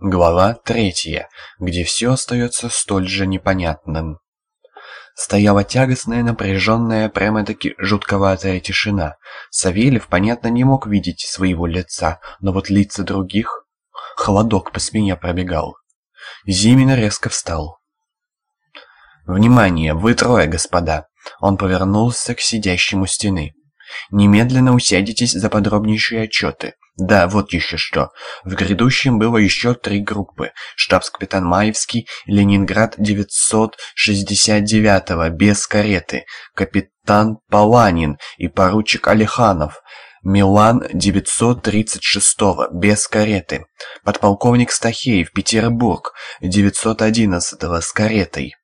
Глава третья, где все остается столь же непонятным. Стояла тягостная, напряженная, прямо-таки жутковатая тишина. Савельев, понятно, не мог видеть своего лица, но вот лица других... Холодок по спине пробегал. Зимин резко встал. «Внимание! Вы трое, господа!» Он повернулся к сидящему стены. «Немедленно усядетесь за подробнейшие отчеты. Да, вот еще что. В грядущем было еще три группы. Штабс-капитан Маевский, Ленинград 969-го, без кареты. Капитан Паланин и поручик Алиханов. Милан 936-го, без кареты. Подполковник Стахеев, Петербург 911-го, с каретой.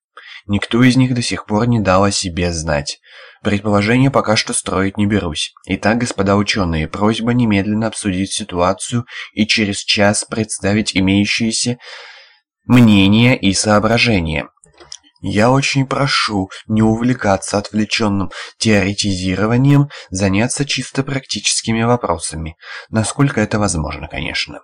Никто из них до сих пор не дал о себе знать. Предположение пока что строить не берусь. Итак, господа ученые, просьба немедленно обсудить ситуацию и через час представить имеющиеся мнения и соображения. Я очень прошу не увлекаться отвлеченным теоретизированием, заняться чисто практическими вопросами, насколько это возможно, конечно.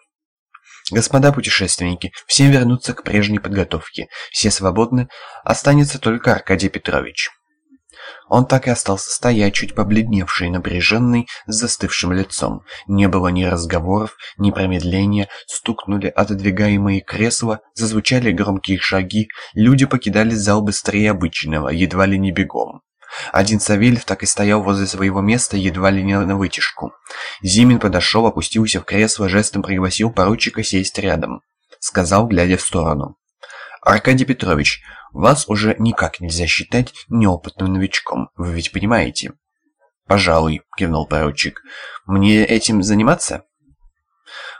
Господа путешественники, всем вернуться к прежней подготовке. Все свободны, останется только Аркадий Петрович. Он так и остался стоять, чуть побледневший, напряженный, с застывшим лицом. Не было ни разговоров, ни промедления, стукнули отодвигаемые кресла, зазвучали громкие шаги, люди покидали зал быстрее обычного, едва ли не бегом. Один Савельев так и стоял возле своего места, едва ли не на вытяжку. Зимин подошел, опустился в кресло, жестом пригласил поручика сесть рядом. Сказал, глядя в сторону. «Аркадий Петрович, вас уже никак нельзя считать неопытным новичком, вы ведь понимаете?» «Пожалуй», — кивнул поручик. «Мне этим заниматься?»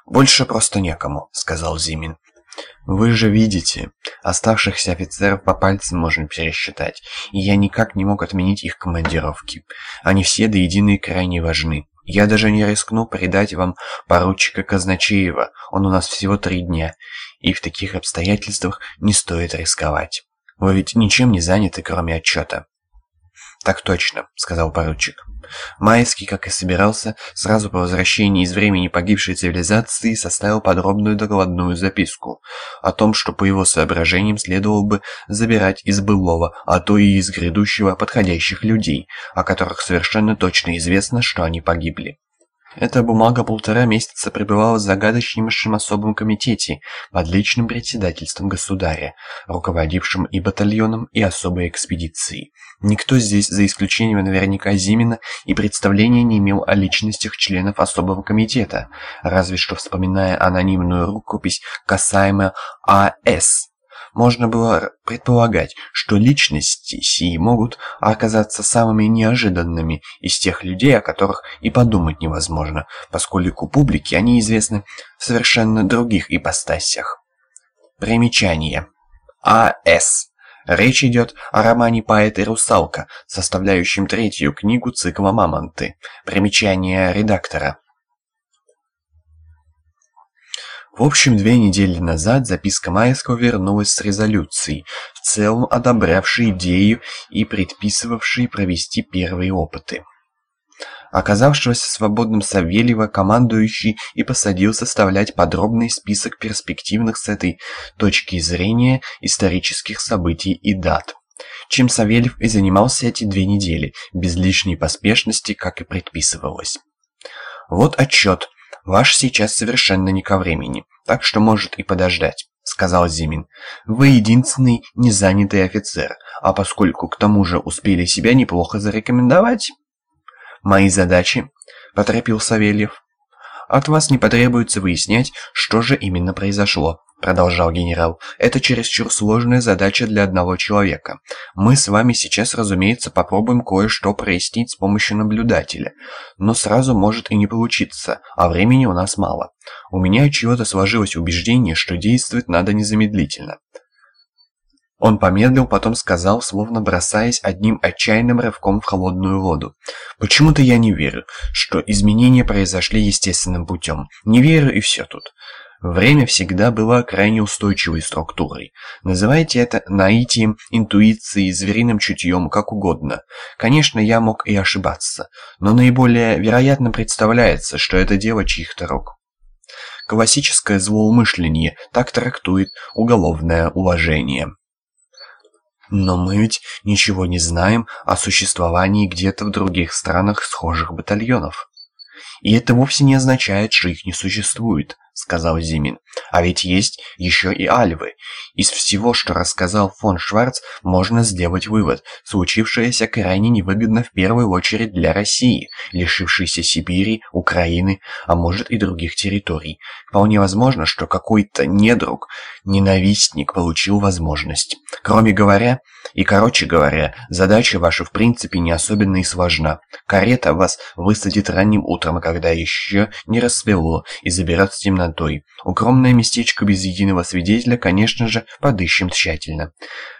«Больше просто некому», — сказал Зимин. «Вы же видите, оставшихся офицеров по пальцам можно пересчитать, и я никак не мог отменить их командировки. Они все до единой крайне важны. Я даже не рискну передать вам поручика Казначеева, он у нас всего три дня, и в таких обстоятельствах не стоит рисковать. Вы ведь ничем не заняты, кроме отчета». «Так точно», — сказал поручик. Майский, как и собирался, сразу по возвращении из времени погибшей цивилизации составил подробную докладную записку о том, что по его соображениям следовало бы забирать из былого, а то и из грядущего подходящих людей, о которых совершенно точно известно, что они погибли. Эта бумага полтора месяца пребывала в загадочнейшем особом комитете под личным председательством государя, руководившим и батальоном, и особой экспедицией. Никто здесь, за исключением наверняка Зимина, и представления не имел о личностях членов особого комитета, разве что вспоминая анонимную рукопись касаемо А.С., можно было предполагать, что личности сии могут оказаться самыми неожиданными из тех людей, о которых и подумать невозможно, поскольку публике они известны в совершенно других ипостасях. Примечание. А.С. Речь идет о романе «Поэт и русалка», составляющем третью книгу цикла «Мамонты». Примечание редактора. В общем, две недели назад записка Майского вернулась с резолюцией, в целом одобрявшей идею и предписывавшей провести первые опыты. Оказавшегося свободным Савельева командующий и посадил составлять подробный список перспективных с этой точки зрения исторических событий и дат. Чем Савельев и занимался эти две недели, без лишней поспешности, как и предписывалось. Вот отчет, Ваш сейчас совершенно не ко времени, так что может и подождать», — сказал Зимин. «Вы единственный незанятый офицер, а поскольку к тому же успели себя неплохо зарекомендовать...» «Мои задачи», — поторопил Савельев. «От вас не потребуется выяснять, что же именно произошло. — продолжал генерал, — «это чересчур сложная задача для одного человека. Мы с вами сейчас, разумеется, попробуем кое-что прояснить с помощью наблюдателя. Но сразу может и не получиться, а времени у нас мало. У меня чего-то сложилось убеждение, что действовать надо незамедлительно». Он помедлил, потом сказал, словно бросаясь одним отчаянным рывком в холодную воду. «Почему-то я не верю, что изменения произошли естественным путем. Не верю и все тут. Время всегда было крайне устойчивой структурой. Называйте это наитием, интуицией, звериным чутьем, как угодно. Конечно, я мог и ошибаться, но наиболее вероятно представляется, что это дело чьих-то рук. Классическое злоумышление так трактует уголовное уважение. Но мы ведь ничего не знаем о существовании где-то в других странах схожих батальонов. И это вовсе не означает, что их не существует сказал Зимин. «А ведь есть еще и альвы. Из всего, что рассказал фон Шварц, можно сделать вывод. Случившееся крайне невыгодно в первую очередь для России, лишившейся Сибири, Украины, а может и других территорий. Вполне возможно, что какой-то недруг, ненавистник получил возможность. Кроме говоря, и короче говоря, задача ваша в принципе не особенно и сложна. Карета вас высадит ранним утром, когда еще не рассвело, и заберет с темноты темнотой. Укромное местечко без единого свидетеля, конечно же, подыщем тщательно.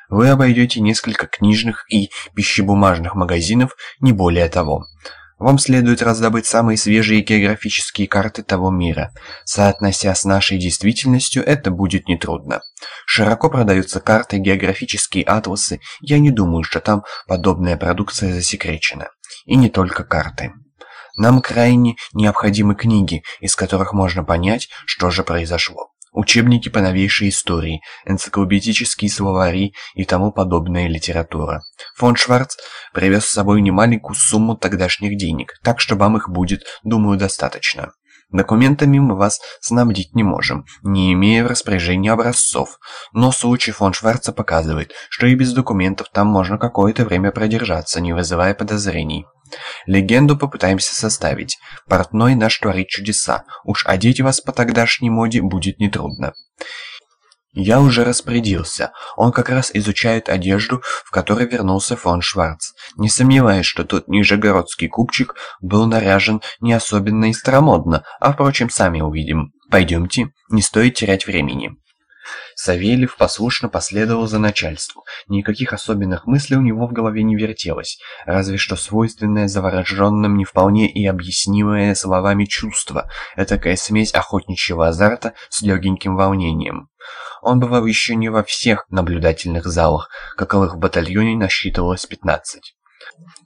Вы обойдете несколько книжных и пищебумажных магазинов, не более того. Вам следует раздобыть самые свежие географические карты того мира. Соотнося с нашей действительностью, это будет нетрудно. Широко продаются карты, географические атласы. Я не думаю, что там подобная продукция засекречена. И не только карты. Нам крайне необходимы книги, из которых можно понять, что же произошло. Учебники по новейшей истории, энциклопедические словари и тому подобная литература. Фон Шварц привез с собой немаленькую сумму тогдашних денег, так что вам их будет, думаю, достаточно. Документами мы вас снабдить не можем, не имея в распоряжении образцов, но случай фон Шварца показывает, что и без документов там можно какое-то время продержаться, не вызывая подозрений. Легенду попытаемся составить. Портной наш творит чудеса. Уж одеть вас по тогдашней моде будет нетрудно. Я уже распорядился. Он как раз изучает одежду, в которой вернулся фон Шварц. Не сомневаюсь, что тот нижегородский купчик был наряжен не особенно и старомодно, а, впрочем, сами увидим. Пойдемте, не стоит терять времени. Савельев послушно последовал за начальству. Никаких особенных мыслей у него в голове не вертелось, разве что свойственное завороженным не вполне и объяснимое словами чувство, этакая смесь охотничьего азарта с легеньким волнением. Он бывал еще не во всех наблюдательных залах, каковых в батальоне насчитывалось пятнадцать.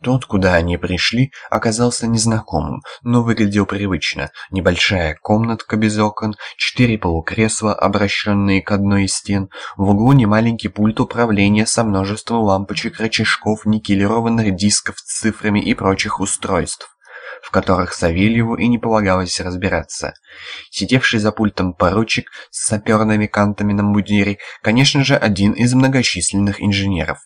Тот, куда они пришли, оказался незнакомым, но выглядел привычно. Небольшая комнатка без окон, четыре полукресла, обращенные к одной из стен, в углу немаленький пульт управления со множеством лампочек, рычажков, никелированных дисков с цифрами и прочих устройств в которых Савельеву и не полагалось разбираться. Сидевший за пультом поручик с саперными кантами на мундире, конечно же, один из многочисленных инженеров.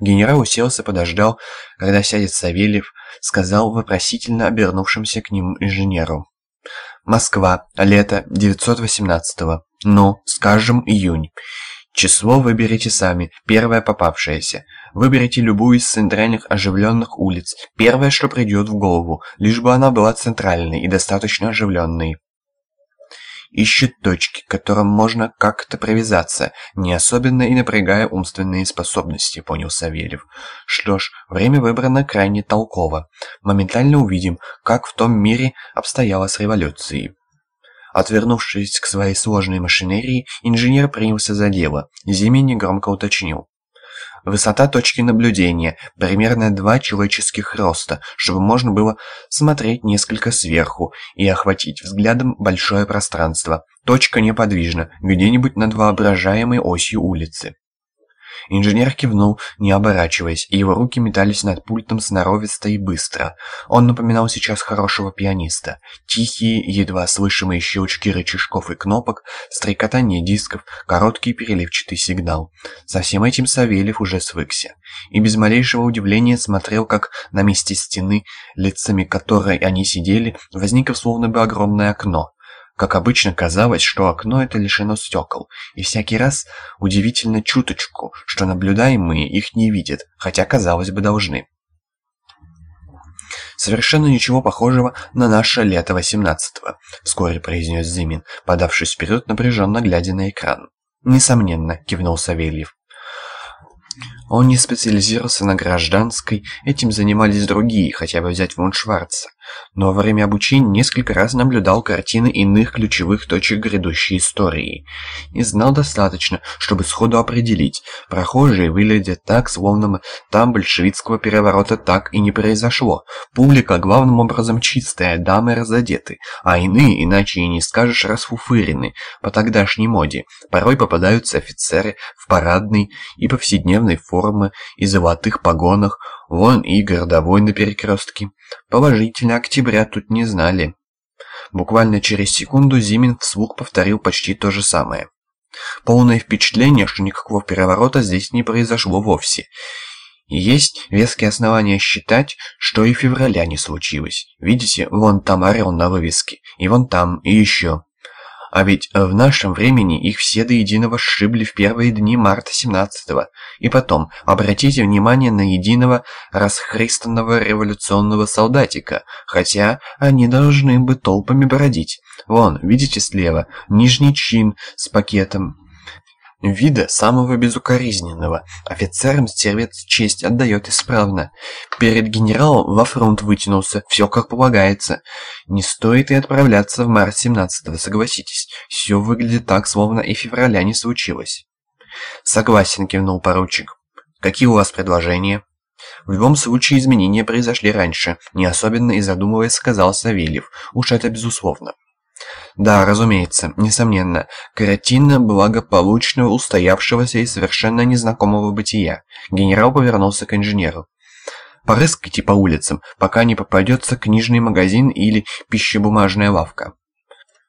Генерал уселся, подождал, когда сядет Савельев, сказал вопросительно обернувшимся к ним инженеру. «Москва, лето 918-го. Ну, скажем, июнь. Число выберите сами, первое попавшееся. Выберите любую из центральных оживленных улиц, первое, что придет в голову, лишь бы она была центральной и достаточно оживленной ищет точки, к которым можно как-то привязаться, не особенно и напрягая умственные способности, понял Савельев. Что ж, время выбрано крайне толково. Моментально увидим, как в том мире обстояло с революцией. Отвернувшись к своей сложной машинерии, инженер принялся за дело. Зимин громко уточнил. Высота точки наблюдения примерно два человеческих роста, чтобы можно было смотреть несколько сверху и охватить взглядом большое пространство. Точка неподвижна, где-нибудь над воображаемой осью улицы. Инженер кивнул, не оборачиваясь, и его руки метались над пультом сноровисто и быстро. Он напоминал сейчас хорошего пианиста. Тихие, едва слышимые щелчки рычажков и кнопок, стрекотание дисков, короткий переливчатый сигнал. Со всем этим Савельев уже свыкся. И без малейшего удивления смотрел, как на месте стены, лицами которой они сидели, возникло словно бы огромное окно. Как обычно казалось, что окно это лишено стекол, и всякий раз удивительно чуточку, что наблюдаемые их не видят, хотя, казалось бы, должны. «Совершенно ничего похожего на наше лето восемнадцатого», — вскоре произнес Зимин, подавшись вперед, напряженно глядя на экран. «Несомненно», — кивнул Савельев. Он не специализировался на гражданской, этим занимались другие, хотя бы взять фон Шварца. Но во время обучения несколько раз наблюдал картины иных ключевых точек грядущей истории. И знал достаточно, чтобы сходу определить, прохожие выглядят так, словно там большевистского переворота так и не произошло. Публика главным образом чистая, дамы разодеты, а иные, иначе и не скажешь, расфуфырены по тогдашней моде. Порой попадаются офицеры в парадной и повседневной формы и золотых погонах, Вон и городовой на перекрестке. Положительно, октября тут не знали. Буквально через секунду Зимин вслух повторил почти то же самое. Полное впечатление, что никакого переворота здесь не произошло вовсе. Есть веские основания считать, что и февраля не случилось. Видите, вон там орел на вывеске, и вон там, и еще. А ведь э, в нашем времени их все до единого сшибли в первые дни марта 17-го. И потом, обратите внимание на единого расхристанного революционного солдатика, хотя они должны бы толпами бродить. Вон, видите слева, нижний чин с пакетом, Вида самого безукоризненного. Офицерам стервец честь отдает исправно. Перед генералом во фронт вытянулся, все как полагается. Не стоит и отправляться в март 17-го, согласитесь. Все выглядит так, словно и февраля не случилось. Согласен, кивнул поручик. Какие у вас предложения? В любом случае изменения произошли раньше, не особенно и задумываясь, сказал Савельев. Уж это безусловно. Да, разумеется, несомненно, картина благополучного, устоявшегося и совершенно незнакомого бытия. Генерал повернулся к инженеру. Порыскайте по улицам, пока не попадется книжный магазин или пищебумажная лавка.